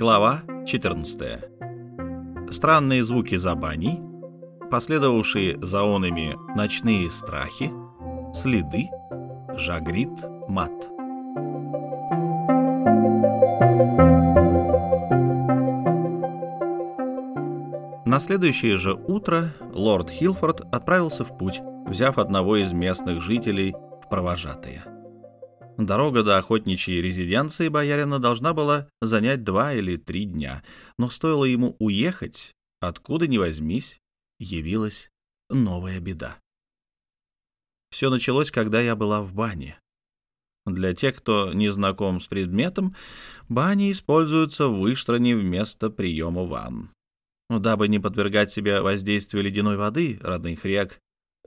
Глава 14. Странные звуки за баней, последовавшие за онами ночные страхи, следы, жагрит, мат. На следующее же утро лорд Хилфорд отправился в путь, взяв одного из местных жителей в провожатые. Дорога до охотничьей резиденции боярина должна была занять два или три дня, но стоило ему уехать, откуда ни возьмись, явилась новая беда. Все началось, когда я была в бане. Для тех, кто не знаком с предметом, бани используются в Выштране вместо приема ванн. Дабы не подвергать себя воздействию ледяной воды, родных рек,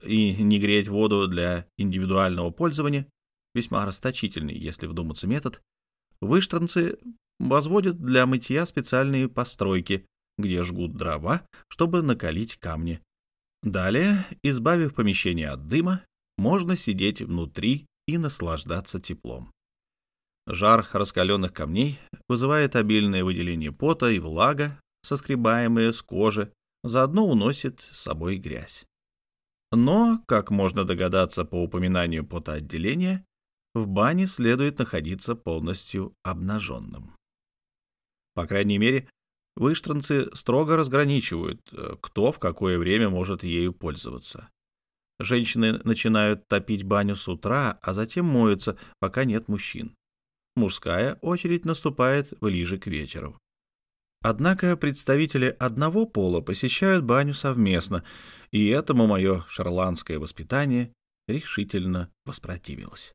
и не греть воду для индивидуального пользования, весьма расточительный, если вдуматься метод, выштранцы возводят для мытья специальные постройки, где жгут дрова, чтобы накалить камни. Далее, избавив помещение от дыма, можно сидеть внутри и наслаждаться теплом. Жар раскаленных камней вызывает обильное выделение пота и влага, соскребаемые с кожи, заодно уносит с собой грязь. Но, как можно догадаться по упоминанию потоотделения, в бане следует находиться полностью обнаженным. По крайней мере, выштранцы строго разграничивают, э, кто в какое время может ею пользоваться. Женщины начинают топить баню с утра, а затем моются, пока нет мужчин. Мужская очередь наступает ближе к вечеру. Однако представители одного пола посещают баню совместно, и этому мое шарландское воспитание решительно воспротивилось.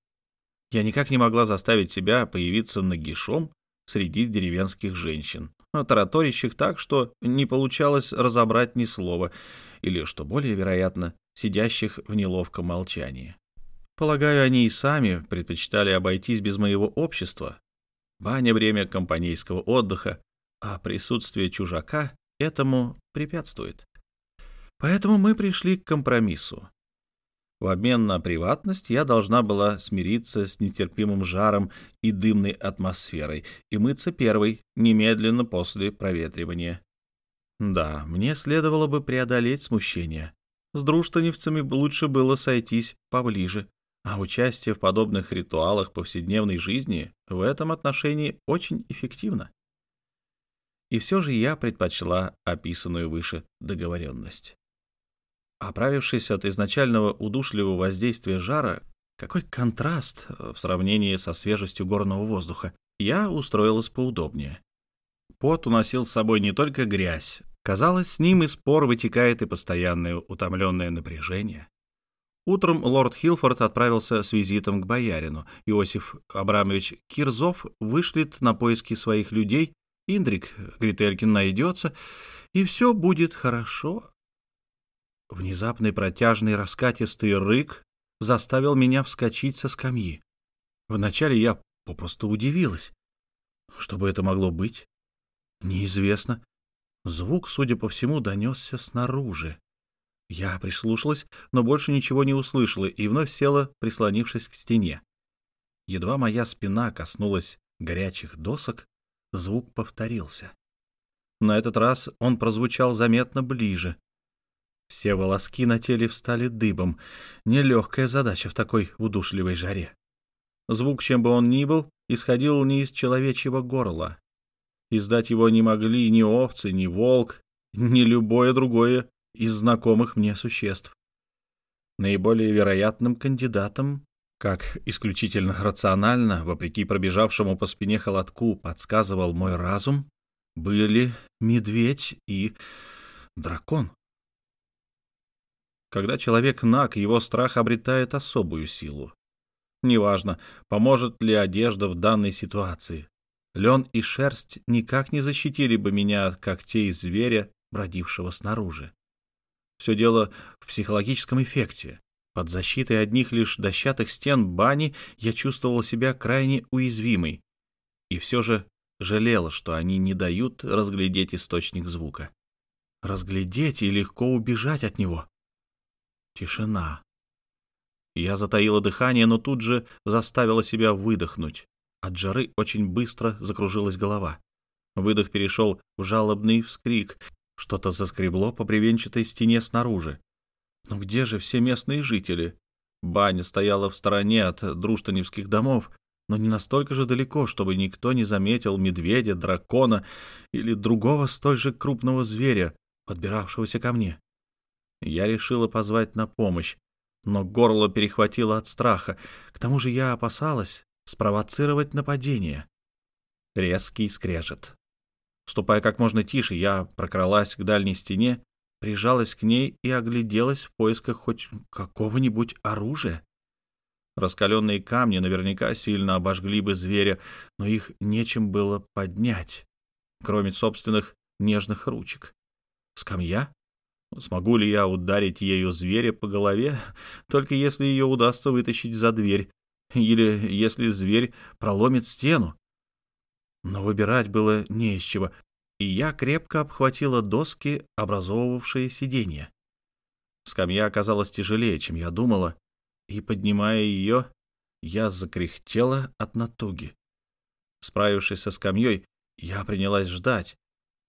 Я никак не могла заставить себя появиться нагишом среди деревенских женщин, тараторящих так, что не получалось разобрать ни слова, или, что более вероятно, сидящих в неловком молчании. Полагаю, они и сами предпочитали обойтись без моего общества. Баня — время компанейского отдыха, а присутствие чужака этому препятствует. Поэтому мы пришли к компромиссу. В обмен на приватность я должна была смириться с нетерпимым жаром и дымной атмосферой и мыться первой, немедленно после проветривания. Да, мне следовало бы преодолеть смущение. С друштаневцами лучше было сойтись поближе, а участие в подобных ритуалах повседневной жизни в этом отношении очень эффективно. И все же я предпочла описанную выше договоренность. Оправившись от изначального удушливого воздействия жара, какой контраст э, в сравнении со свежестью горного воздуха, я устроилась поудобнее. Пот уносил с собой не только грязь, казалось, с ним из пор вытекает и постоянное утомленное напряжение. Утром лорд Хилфорд отправился с визитом к боярину. Иосиф Абрамович Кирзов вышлет на поиски своих людей, Индрик Грителькин найдется, и все будет хорошо. Внезапный протяжный раскатистый рык заставил меня вскочить со скамьи. Вначале я попросту удивилась. Что бы это могло быть? Неизвестно. Звук, судя по всему, донесся снаружи. Я прислушалась, но больше ничего не услышала и вновь села, прислонившись к стене. Едва моя спина коснулась горячих досок, звук повторился. На этот раз он прозвучал заметно ближе. Все волоски на теле встали дыбом. Нелегкая задача в такой удушливой жаре. Звук, чем бы он ни был, исходил не из человечьего горла. Издать его не могли ни овцы, ни волк, ни любое другое из знакомых мне существ. Наиболее вероятным кандидатом, как исключительно рационально, вопреки пробежавшему по спине холодку, подсказывал мой разум, были медведь и дракон. Когда человек наг, его страх обретает особую силу. Неважно, поможет ли одежда в данной ситуации. Лен и шерсть никак не защитили бы меня от когтей зверя, бродившего снаружи. Все дело в психологическом эффекте. Под защитой одних лишь дощатых стен бани я чувствовал себя крайне уязвимой. И все же жалел, что они не дают разглядеть источник звука. Разглядеть и легко убежать от него. Тишина. Я затаила дыхание, но тут же заставила себя выдохнуть. От жары очень быстро закружилась голова. Выдох перешел в жалобный вскрик. Что-то заскребло по бревенчатой стене снаружи. Но где же все местные жители? Баня стояла в стороне от друштаневских домов, но не настолько же далеко, чтобы никто не заметил медведя, дракона или другого столь же крупного зверя, подбиравшегося ко мне. Я решила позвать на помощь, но горло перехватило от страха. К тому же я опасалась спровоцировать нападение. Резкий скрежет. Ступая как можно тише, я прокралась к дальней стене, прижалась к ней и огляделась в поисках хоть какого-нибудь оружия. Раскаленные камни наверняка сильно обожгли бы зверя, но их нечем было поднять, кроме собственных нежных ручек. Скамья? Смогу ли я ударить ею зверя по голове, только если ее удастся вытащить за дверь, или если зверь проломит стену? Но выбирать было не из чего, и я крепко обхватила доски, образовывавшие сиденье. Скамья оказалась тяжелее, чем я думала, и, поднимая ее, я закряхтела от натуги. Справившись со скамьей, я принялась ждать,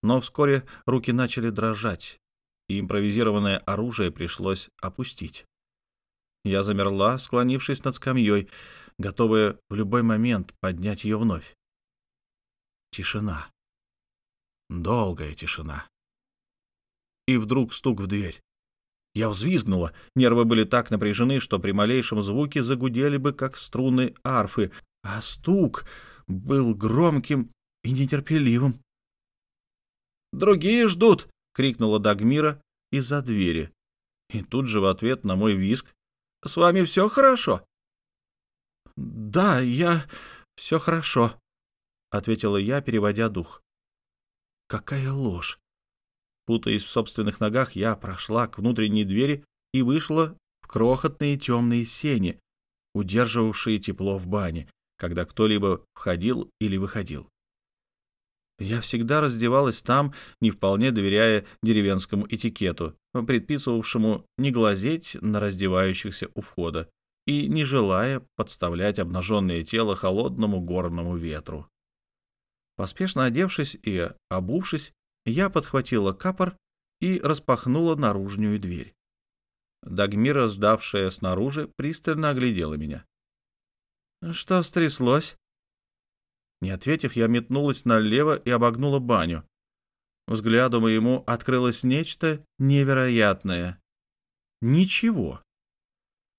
но вскоре руки начали дрожать, и импровизированное оружие пришлось опустить. Я замерла, склонившись над скамьей, готовая в любой момент поднять ее вновь. Тишина. Долгая тишина. И вдруг стук в дверь. Я взвизгнула. Нервы были так напряжены, что при малейшем звуке загудели бы, как струны арфы, а стук был громким и нетерпеливым. «Другие ждут!» — крикнула Дагмира из-за двери. И тут же в ответ на мой визг «С вами все хорошо?» «Да, я... все хорошо», — ответила я, переводя дух. «Какая ложь! Путаясь в собственных ногах, я прошла к внутренней двери и вышла в крохотные темные сени, удерживавшие тепло в бане, когда кто-либо входил или выходил. Я всегда раздевалась там, не вполне доверяя деревенскому этикету, предписывавшему не глазеть на раздевающихся у входа и не желая подставлять обнаженное тело холодному горному ветру. Поспешно одевшись и обувшись, я подхватила капор и распахнула наружную дверь. Дагмира, ждавшая снаружи, пристально оглядела меня. «Что стряслось?» Не ответив, я метнулась налево и обогнула баню. Взгляду моему открылось нечто невероятное. Ничего.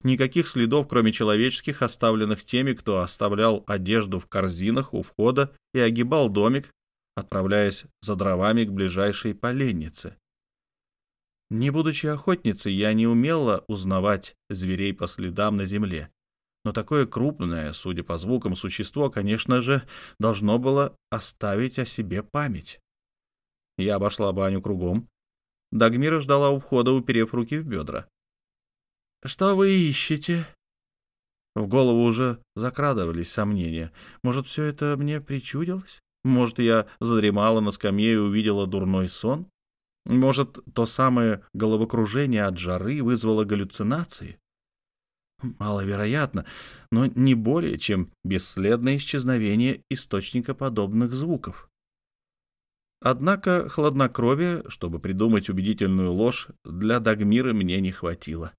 Никаких следов, кроме человеческих, оставленных теми, кто оставлял одежду в корзинах у входа и огибал домик, отправляясь за дровами к ближайшей поленнице. Не будучи охотницей, я не умела узнавать зверей по следам на земле. Но такое крупное, судя по звукам, существо, конечно же, должно было оставить о себе память. Я обошла баню кругом. Дагмира ждала у входа, уперев руки в бедра. «Что вы ищете?» В голову уже закрадывались сомнения. Может, все это мне причудилось? Может, я задремала на скамье и увидела дурной сон? Может, то самое головокружение от жары вызвало галлюцинации? Маловероятно, но не более, чем бесследное исчезновение источника подобных звуков. Однако хладнокровия, чтобы придумать убедительную ложь, для Дагмира мне не хватило.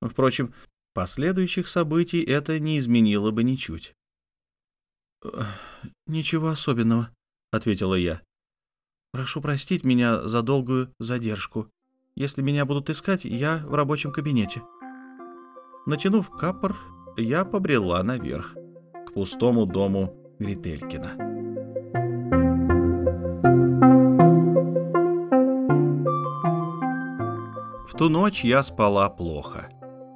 Впрочем, последующих событий это не изменило бы ничуть. «Ничего особенного», — ответила я. «Прошу простить меня за долгую задержку. Если меня будут искать, я в рабочем кабинете». Натянув капор, я побрела наверх, к пустому дому Грителькина. В ту ночь я спала плохо.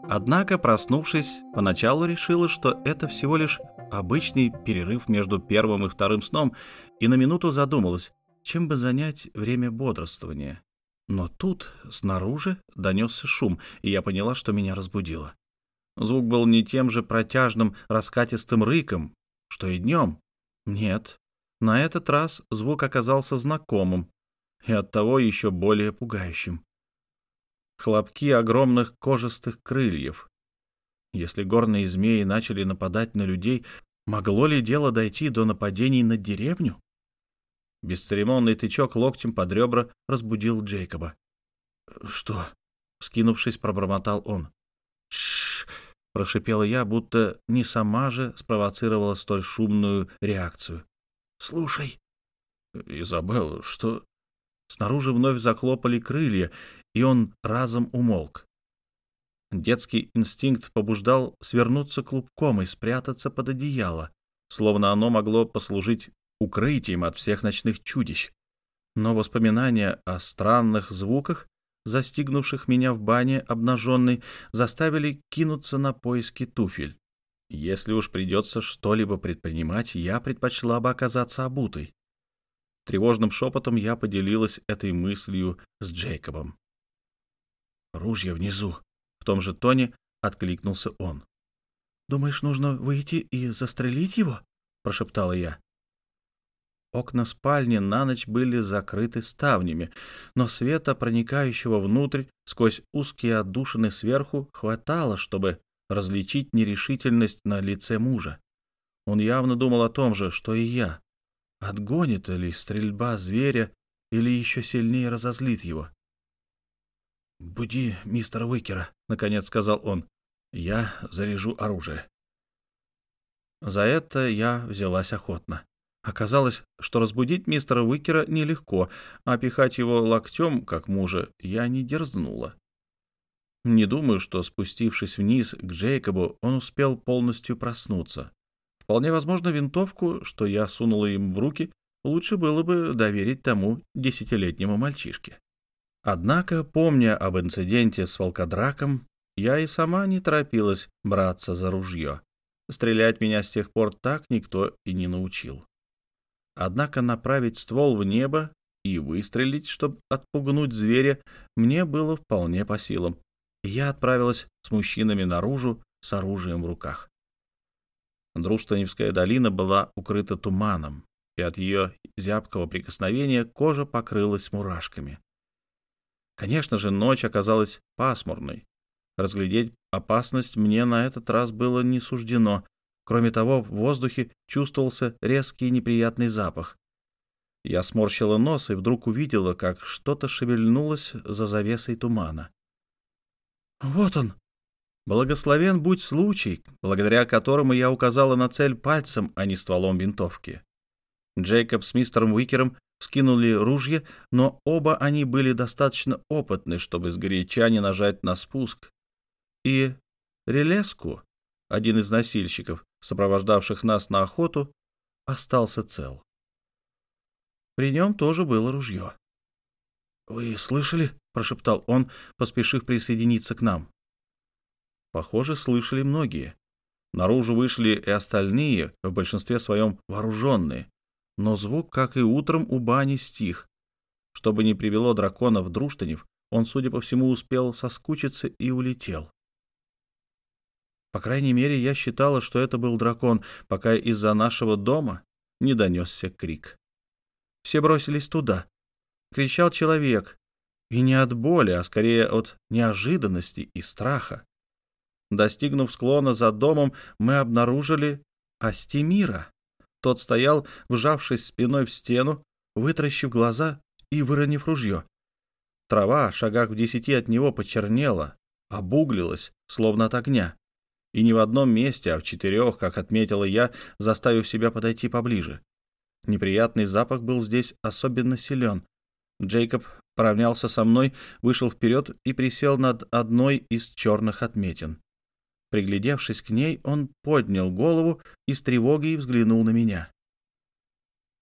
Однако, проснувшись, поначалу решила, что это всего лишь обычный перерыв между первым и вторым сном, и на минуту задумалась, чем бы занять время бодрствования. Но тут, снаружи, донесся шум, и я поняла, что меня разбудило. Звук был не тем же протяжным, раскатистым рыком, что и днем. Нет, на этот раз звук оказался знакомым и оттого еще более пугающим хлопки огромных кожистых крыльев. Если горные змеи начали нападать на людей, могло ли дело дойти до нападений на деревню? Бесцеремонный тычок локтем под ребра разбудил Джейкоба. «Что?» — скинувшись, пробормотал он. «Шш!» — прошипела я, будто не сама же спровоцировала столь шумную реакцию. «Слушай!» «Изабелла, что...» Снаружи вновь захлопали крылья, и он разом умолк. Детский инстинкт побуждал свернуться клубком и спрятаться под одеяло, словно оно могло послужить укрытием от всех ночных чудищ. Но воспоминания о странных звуках, застигнувших меня в бане обнаженной, заставили кинуться на поиски туфель. Если уж придется что-либо предпринимать, я предпочла бы оказаться обутой. Тревожным шепотом я поделилась этой мыслью с Джейкобом. «Ружья внизу», в том же тоне откликнулся он. «Думаешь, нужно выйти и застрелить его?» — прошептала я. Окна спальни на ночь были закрыты ставнями, но света, проникающего внутрь сквозь узкие отдушины сверху, хватало, чтобы различить нерешительность на лице мужа. Он явно думал о том же, что и я. Отгонит ли стрельба зверя или еще сильнее разозлит его? «Буди мистера Уикера», — наконец сказал он. «Я заряжу оружие». За это я взялась охотно. Оказалось, что разбудить мистера Уикера нелегко, а пихать его локтем, как мужа, я не дерзнула. Не думаю, что, спустившись вниз к Джейкобу, он успел полностью проснуться. Вполне возможно, винтовку, что я сунула им в руки, лучше было бы доверить тому десятилетнему мальчишке. Однако, помня об инциденте с волкодраком, я и сама не торопилась браться за ружье. Стрелять меня с тех пор так никто и не научил. Однако направить ствол в небо и выстрелить, чтобы отпугнуть зверя, мне было вполне по силам. Я отправилась с мужчинами наружу с оружием в руках. Друштаневская долина была укрыта туманом, и от ее зябкого прикосновения кожа покрылась мурашками. Конечно же, ночь оказалась пасмурной. Разглядеть опасность мне на этот раз было не суждено. Кроме того, в воздухе чувствовался резкий неприятный запах. Я сморщила нос и вдруг увидела, как что-то шевельнулось за завесой тумана. «Вот он!» Благословен будь случай, благодаря которому я указала на цель пальцем, а не стволом винтовки. Джейкоб с мистером Уикером скинули ружья, но оба они были достаточно опытны, чтобы сгоряча не нажать на спуск. И Релеску, один из носильщиков, сопровождавших нас на охоту, остался цел. При нем тоже было ружье. «Вы слышали?» — прошептал он, поспешив присоединиться к нам. Похоже, слышали многие. Наружу вышли и остальные, в большинстве своем вооруженные, но звук, как и утром, у бани стих. Чтобы не привело дракона в Друштанев, он, судя по всему, успел соскучиться и улетел. По крайней мере, я считала, что это был дракон, пока из-за нашего дома не донесся крик. Все бросились туда. Кричал человек. И не от боли, а скорее от неожиданности и страха. Достигнув склона за домом, мы обнаружили Астемира. Тот стоял, вжавшись спиной в стену, вытращив глаза и выронив ружье. Трава, шагах в десяти от него, почернела, обуглилась, словно от огня. И не в одном месте, а в четырех, как отметила я, заставив себя подойти поближе. Неприятный запах был здесь особенно силен. Джейкоб поравнялся со мной, вышел вперед и присел над одной из черных отметин. Приглядевшись к ней, он поднял голову и с тревогой взглянул на меня.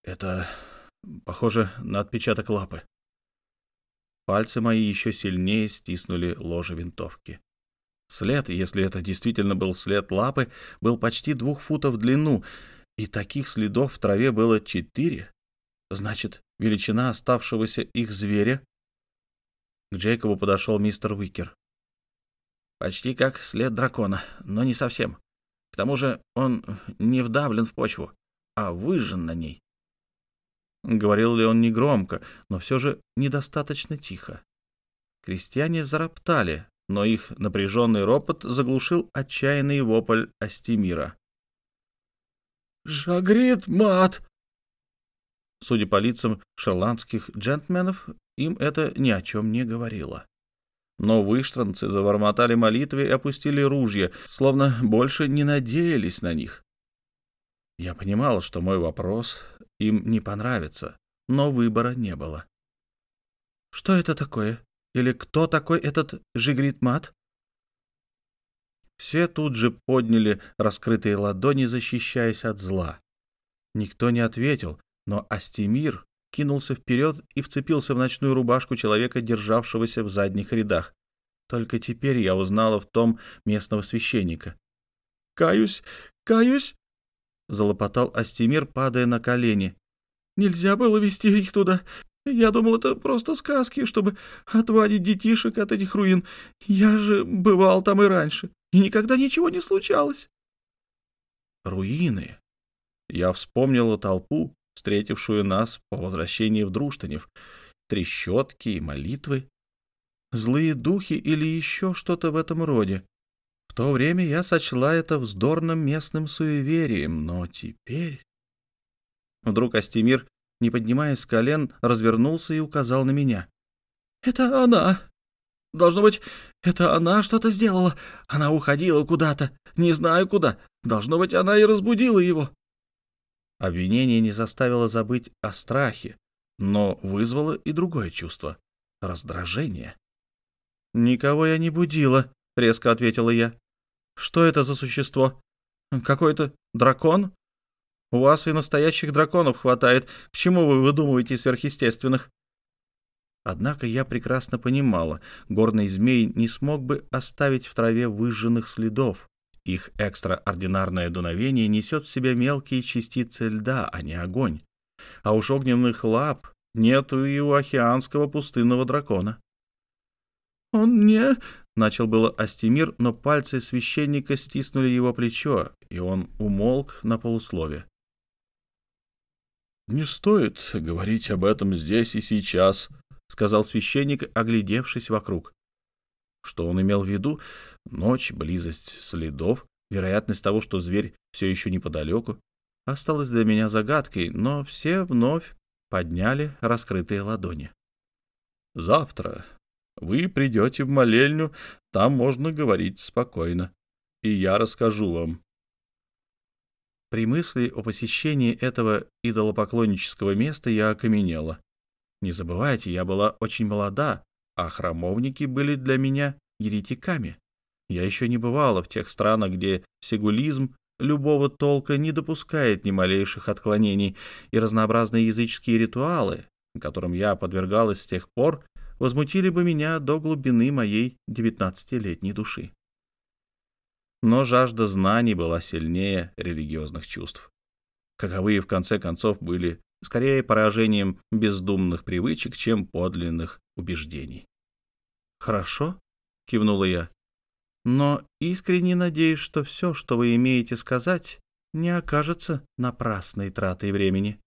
«Это похоже на отпечаток лапы». Пальцы мои еще сильнее стиснули ложе винтовки. След, если это действительно был след лапы, был почти двух футов в длину, и таких следов в траве было четыре. Значит, величина оставшегося их зверя. К Джейкобу подошел мистер Уикер. Почти как след дракона, но не совсем. К тому же он не вдавлен в почву, а выжжен на ней. Говорил ли он негромко, но все же недостаточно тихо. Крестьяне зароптали, но их напряженный ропот заглушил отчаянный вопль Астемира. «Жагрит, мат!» Судя по лицам шотландских джентльменов, им это ни о чем не говорило. Но выштранцы забормотали молитвы и опустили ружья, словно больше не надеялись на них. Я понимал, что мой вопрос им не понравится, но выбора не было. «Что это такое? Или кто такой этот Жигрит-мат?» Все тут же подняли раскрытые ладони, защищаясь от зла. Никто не ответил, но Астемир кинулся вперед и вцепился в ночную рубашку человека, державшегося в задних рядах. Только теперь я узнала в том местного священника. «Каюсь, каюсь!» — залопотал Астемир, падая на колени. «Нельзя было вести их туда. Я думал, это просто сказки, чтобы отвадить детишек от этих руин. Я же бывал там и раньше, и никогда ничего не случалось». «Руины?» Я вспомнила толпу, встретившую нас по возвращении в Друштанев, трещотки и молитвы, злые духи или еще что-то в этом роде. В то время я сочла это вздорным местным суеверием, но теперь... Вдруг Астемир, не поднимаясь с колен, развернулся и указал на меня. «Это она! Должно быть, это она что-то сделала. Она уходила куда-то, не знаю куда. Должно быть, она и разбудила его». Обвинение не заставило забыть о страхе, но вызвало и другое чувство — раздражение. «Никого я не будила», — резко ответила я. «Что это за существо? Какой-то дракон? У вас и настоящих драконов хватает. К чему вы выдумываете сверхъестественных?» Однако я прекрасно понимала, горный змей не смог бы оставить в траве выжженных следов, их экстраординарное дуновение несет в себе мелкие частицы льда, а не огонь. А уж огненных лап нету и у океанского пустынного дракона. «Он не...» — начал было Астемир, но пальцы священника стиснули его плечо, и он умолк на полуслове. «Не стоит говорить об этом здесь и сейчас», — сказал священник, оглядевшись вокруг. Что он имел в виду? Ночь, близость следов, вероятность того, что зверь все еще неподалеку, осталась для меня загадкой, но все вновь подняли раскрытые ладони. «Завтра вы придете в молельню, там можно говорить спокойно, и я расскажу вам». При мысли о посещении этого идолопоклоннического места я окаменела. Не забывайте, я была очень молода, а храмовники были для меня еретиками. Я еще не бывала в тех странах, где сигулизм любого толка не допускает ни малейших отклонений, и разнообразные языческие ритуалы, которым я подвергалась с тех пор, возмутили бы меня до глубины моей девятнадцатилетней души. Но жажда знаний была сильнее религиозных чувств. Каковые, в конце концов, были скорее поражением бездумных привычек, чем подлинных убеждений. «Хорошо», — кивнула я, — «но искренне надеюсь, что все, что вы имеете сказать, не окажется напрасной тратой времени».